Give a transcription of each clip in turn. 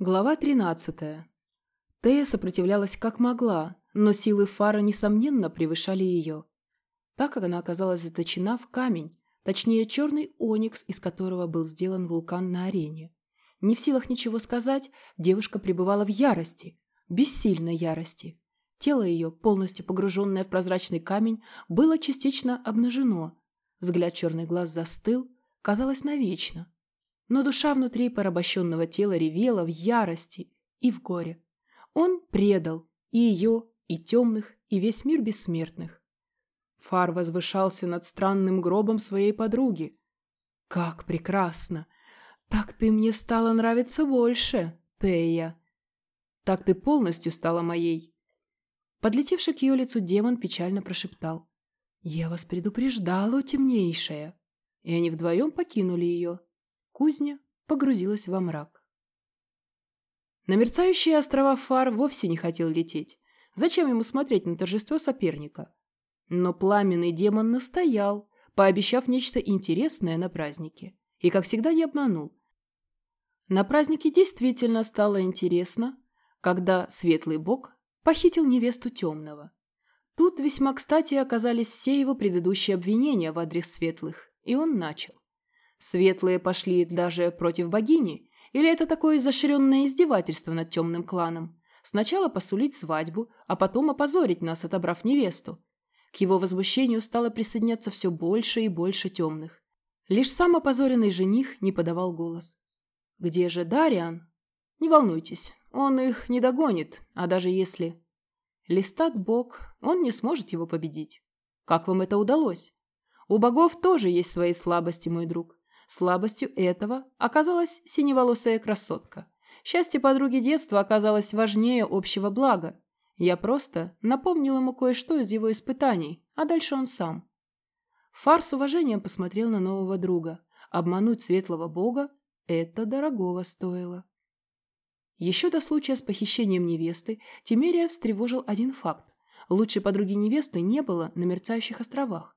Глава 13. Тея сопротивлялась как могла, но силы Фара, несомненно, превышали ее. Так как она оказалась заточена в камень, точнее черный оникс, из которого был сделан вулкан на арене. Не в силах ничего сказать, девушка пребывала в ярости, бессильной ярости. Тело ее, полностью погруженное в прозрачный камень, было частично обнажено. Взгляд черный глаз застыл, казалось, навечно но душа внутри порабощенного тела ревела в ярости и в горе. Он предал и ее, и темных, и весь мир бессмертных. Фар возвышался над странным гробом своей подруги. «Как прекрасно! Так ты мне стала нравиться больше, Тея! Так ты полностью стала моей!» Подлетевший к ее лицу демон печально прошептал. «Я вас предупреждала, темнейшая!» И они вдвоем покинули ее, Кузня погрузилась во мрак. На мерцающие острова Фар вовсе не хотел лететь. Зачем ему смотреть на торжество соперника? Но пламенный демон настоял, пообещав нечто интересное на празднике. И, как всегда, не обманул. На празднике действительно стало интересно, когда светлый бог похитил невесту темного. Тут весьма кстати оказались все его предыдущие обвинения в адрес светлых, и он начал. Светлые пошли даже против богини? Или это такое изощренное издевательство над темным кланом? Сначала посулить свадьбу, а потом опозорить нас, отобрав невесту. К его возмущению стало присоединяться все больше и больше темных. Лишь сам опозоренный жених не подавал голос. «Где же Дариан?» «Не волнуйтесь, он их не догонит, а даже если...» Листат бог, он не сможет его победить. Как вам это удалось? У богов тоже есть свои слабости, мой друг. Слабостью этого оказалась синеволосая красотка. Счастье подруги детства оказалось важнее общего блага. Я просто напомнил ему кое-что из его испытаний, а дальше он сам. Фар с уважением посмотрел на нового друга. Обмануть светлого бога – это дорогого стоило. Еще до случая с похищением невесты Тимерия встревожил один факт. Лучшей подруги невесты не было на мерцающих островах.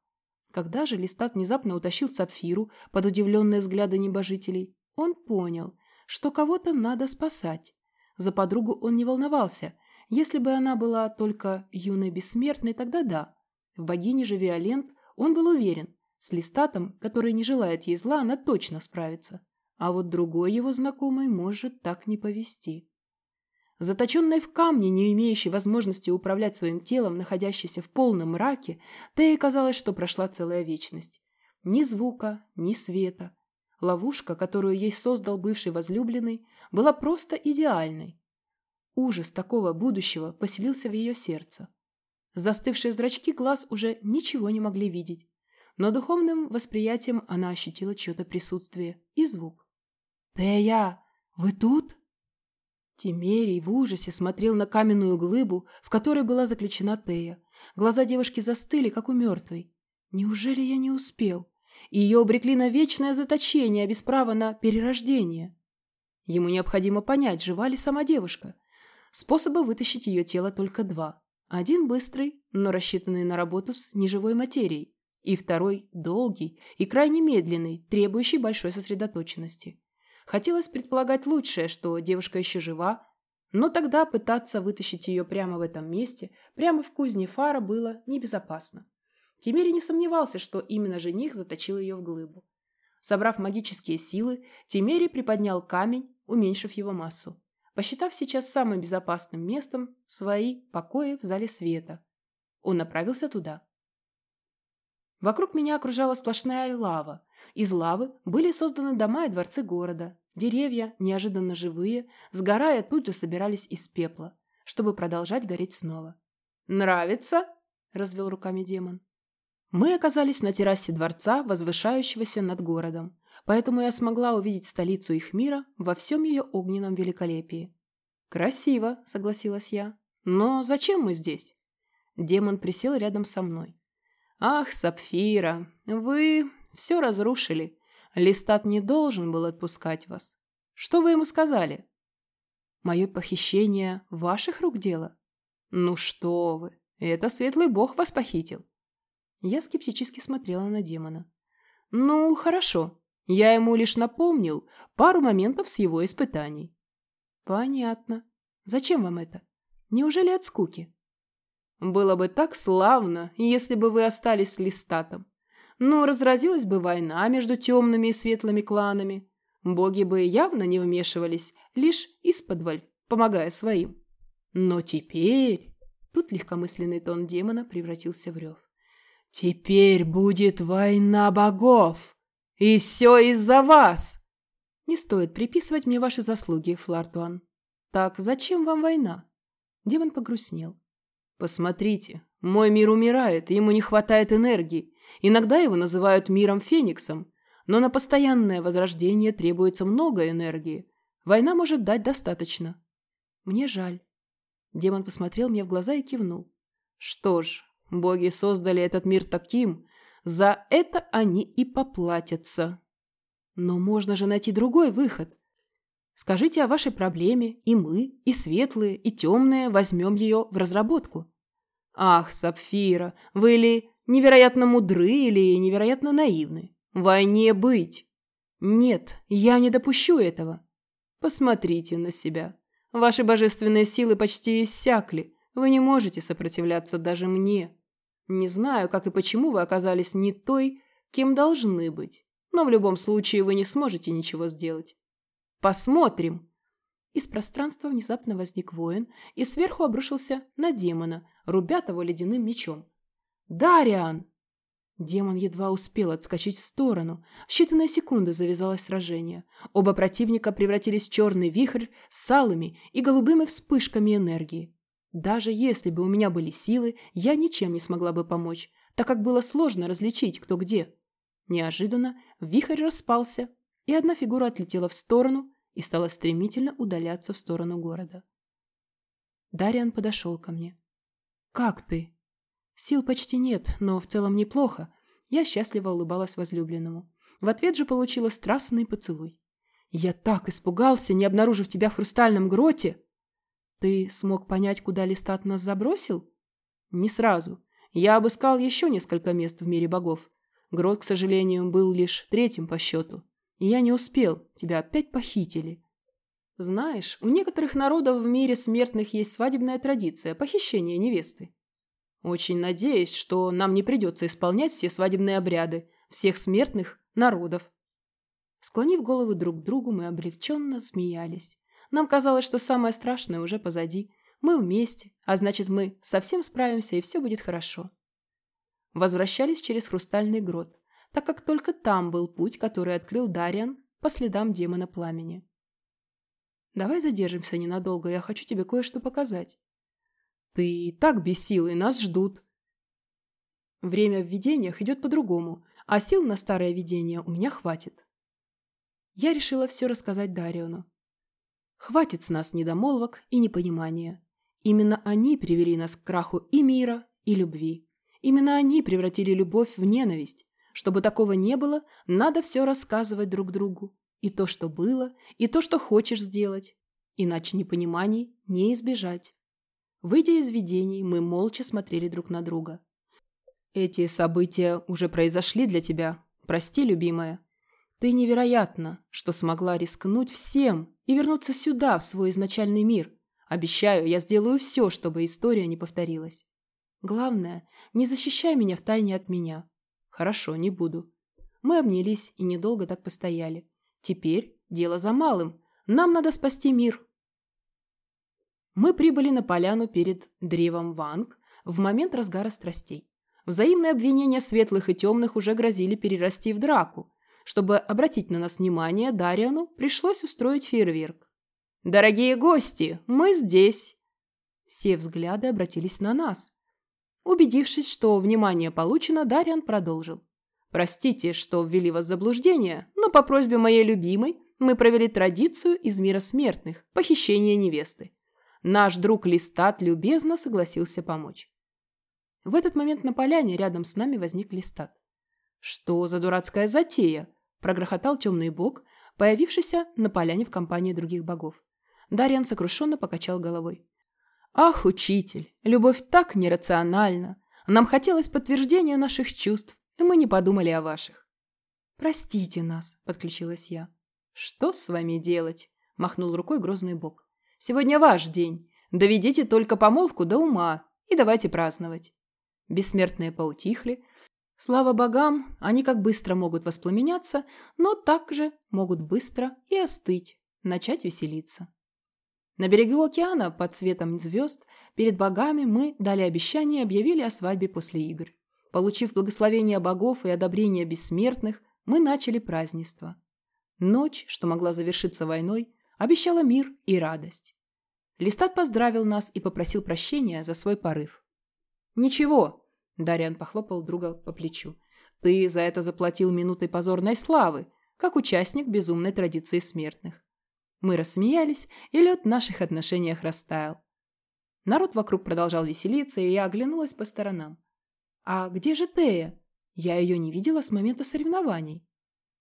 Когда же Листат внезапно утащил Сапфиру под удивленные взгляды небожителей, он понял, что кого-то надо спасать. За подругу он не волновался. Если бы она была только юной бессмертной, тогда да. В богине же Виолент он был уверен, с Листатом, который не желает ей зла, она точно справится. А вот другой его знакомый может так не повести. Заточенной в камне, не имеющей возможности управлять своим телом, находящейся в полном мраке, Тея казалось, что прошла целая вечность. Ни звука, ни света. Ловушка, которую ей создал бывший возлюбленный, была просто идеальной. Ужас такого будущего поселился в ее сердце. Застывшие зрачки глаз уже ничего не могли видеть, но духовным восприятием она ощутила чье-то присутствие и звук. «Тея, вы тут?» Тимерий в ужасе смотрел на каменную глыбу, в которой была заключена Тея. Глаза девушки застыли, как у мертвой. Неужели я не успел? И ее обрекли на вечное заточение, без права на перерождение. Ему необходимо понять, жива ли сама девушка. Способа вытащить ее тело только два. Один быстрый, но рассчитанный на работу с неживой материей. И второй долгий и крайне медленный, требующий большой сосредоточенности. Хотелось предполагать лучшее, что девушка еще жива, но тогда пытаться вытащить ее прямо в этом месте, прямо в кузне фара, было небезопасно. Тимери не сомневался, что именно жених заточил ее в глыбу. Собрав магические силы, Тимери приподнял камень, уменьшив его массу, посчитав сейчас самым безопасным местом свои покои в зале света. Он направился туда. Вокруг меня окружала сплошная лава. Из лавы были созданы дома и дворцы города. Деревья, неожиданно живые, сгорая, тут же собирались из пепла, чтобы продолжать гореть снова. «Нравится?» – развел руками демон. Мы оказались на террасе дворца, возвышающегося над городом, поэтому я смогла увидеть столицу их мира во всем ее огненном великолепии. «Красиво», – согласилась я. «Но зачем мы здесь?» Демон присел рядом со мной. «Ах, Сапфира, вы все разрушили. Листат не должен был отпускать вас. Что вы ему сказали?» «Мое похищение ваших рук дело?» «Ну что вы, это светлый бог вас похитил». Я скептически смотрела на демона. «Ну, хорошо. Я ему лишь напомнил пару моментов с его испытаний». Понятно. Зачем вам это? Неужели от скуки? Было бы так славно, если бы вы остались с Листатом. Ну, разразилась бы война между темными и светлыми кланами. Боги бы явно не вмешивались, лишь из-под помогая своим. Но теперь... Тут легкомысленный тон демона превратился в рев. «Теперь будет война богов! И все из-за вас!» «Не стоит приписывать мне ваши заслуги, Флартуан. Так зачем вам война?» Демон погрустнел. «Посмотрите, мой мир умирает, ему не хватает энергии. Иногда его называют миром Фениксом, но на постоянное возрождение требуется много энергии. Война может дать достаточно». «Мне жаль». Демон посмотрел мне в глаза и кивнул. «Что ж, боги создали этот мир таким, за это они и поплатятся». «Но можно же найти другой выход. Скажите о вашей проблеме, и мы, и светлые, и темные возьмем ее в разработку». «Ах, Сапфира, вы ли невероятно мудры или невероятно наивны? Войне быть!» «Нет, я не допущу этого». «Посмотрите на себя. Ваши божественные силы почти иссякли. Вы не можете сопротивляться даже мне. Не знаю, как и почему вы оказались не той, кем должны быть. Но в любом случае вы не сможете ничего сделать. Посмотрим!» Из пространства внезапно возник воин и сверху обрушился на демона, рубя того ледяным мечом. «Дариан!» Демон едва успел отскочить в сторону. В считанные секунды завязалось сражение. Оба противника превратились в черный вихрь с алыми и голубыми вспышками энергии. Даже если бы у меня были силы, я ничем не смогла бы помочь, так как было сложно различить, кто где. Неожиданно вихрь распался, и одна фигура отлетела в сторону и стала стремительно удаляться в сторону города. Дариан подошел ко мне. «Как ты?» «Сил почти нет, но в целом неплохо». Я счастливо улыбалась возлюбленному. В ответ же получила страстный поцелуй. «Я так испугался, не обнаружив тебя в хрустальном гроте!» «Ты смог понять, куда Листат нас забросил?» «Не сразу. Я обыскал еще несколько мест в мире богов. Грот, к сожалению, был лишь третьим по счету. Я не успел, тебя опять похитили. Знаешь, у некоторых народов в мире смертных есть свадебная традиция – похищение невесты. Очень надеюсь, что нам не придется исполнять все свадебные обряды всех смертных народов. Склонив головы друг к другу, мы облегченно смеялись. Нам казалось, что самое страшное уже позади. Мы вместе, а значит, мы совсем справимся, и все будет хорошо. Возвращались через хрустальный грот так как только там был путь, который открыл Дариан по следам демона пламени. «Давай задержимся ненадолго, я хочу тебе кое-что показать». «Ты так без силы, нас ждут». Время в видениях идет по-другому, а сил на старое видение у меня хватит. Я решила все рассказать Дариону. Хватит с нас недомолвок и непонимания. Именно они привели нас к краху и мира, и любви. Именно они превратили любовь в ненависть, чтобы такого не было, надо все рассказывать друг другу. И то, что было, и то, что хочешь сделать. Иначе непониманий не избежать. Выйдя из видений, мы молча смотрели друг на друга. «Эти события уже произошли для тебя. Прости, любимая. Ты невероятна, что смогла рискнуть всем и вернуться сюда, в свой изначальный мир. Обещаю, я сделаю все, чтобы история не повторилась. Главное, не защищай меня в тайне от меня. Хорошо, не буду. Мы обнялись и недолго так постояли. Теперь дело за малым. Нам надо спасти мир. Мы прибыли на поляну перед древом Ванг в момент разгара страстей. Взаимные обвинения светлых и темных уже грозили перерасти в драку. Чтобы обратить на нас внимание, Дариану пришлось устроить фейерверк. «Дорогие гости, мы здесь!» Все взгляды обратились на нас. Убедившись, что внимание получено, Дариан продолжил. «Простите, что ввели вас в заблуждение, но по просьбе моей любимой мы провели традицию из мира смертных – похищение невесты. Наш друг Листат любезно согласился помочь». В этот момент на поляне рядом с нами возник Листат. «Что за дурацкая затея?» – прогрохотал темный бог, появившийся на поляне в компании других богов. Дариан сокрушенно покачал головой. Ах, учитель, любовь так нерациональна. Нам хотелось подтверждения наших чувств, и мы не подумали о ваших. Простите нас, подключилась я. Что с вами делать? Махнул рукой грозный бог. Сегодня ваш день. Доведите только помолвку до ума и давайте праздновать». Бессмертные поутихли. Слава богам, они как быстро могут воспламеняться, но также могут быстро и остыть, начать веселиться. На берегу океана, под светом звезд, перед богами мы дали обещание и объявили о свадьбе после игр. Получив благословение богов и одобрение бессмертных, мы начали празднество. Ночь, что могла завершиться войной, обещала мир и радость. Листат поздравил нас и попросил прощения за свой порыв. «Ничего», – Дариан похлопал друга по плечу, – «ты за это заплатил минутой позорной славы, как участник безумной традиции смертных. Мы рассмеялись, и лед в наших отношениях растаял. Народ вокруг продолжал веселиться, и я оглянулась по сторонам. «А где же Тея? Я ее не видела с момента соревнований.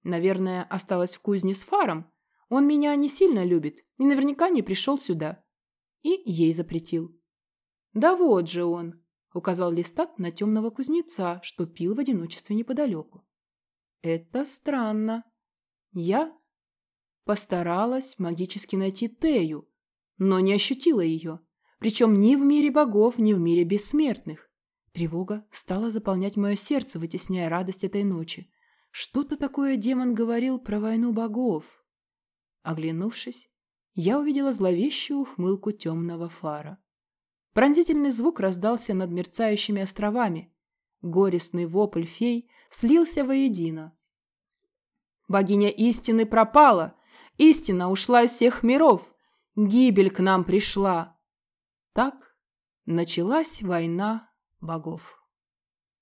Наверное, осталась в кузне с Фаром. Он меня не сильно любит и наверняка не пришел сюда». И ей запретил. «Да вот же он!» — указал Листат на темного кузнеца, что пил в одиночестве неподалеку. «Это странно. Я Постаралась магически найти Тею, но не ощутила ее. Причем ни в мире богов, ни в мире бессмертных. Тревога стала заполнять мое сердце, вытесняя радость этой ночи. Что-то такое демон говорил про войну богов. Оглянувшись, я увидела зловещую ухмылку темного фара. Пронзительный звук раздался над мерцающими островами. Горестный вопль фей слился воедино. «Богиня истины пропала! Истина ушла из всех миров. Гибель к нам пришла. Так началась война богов.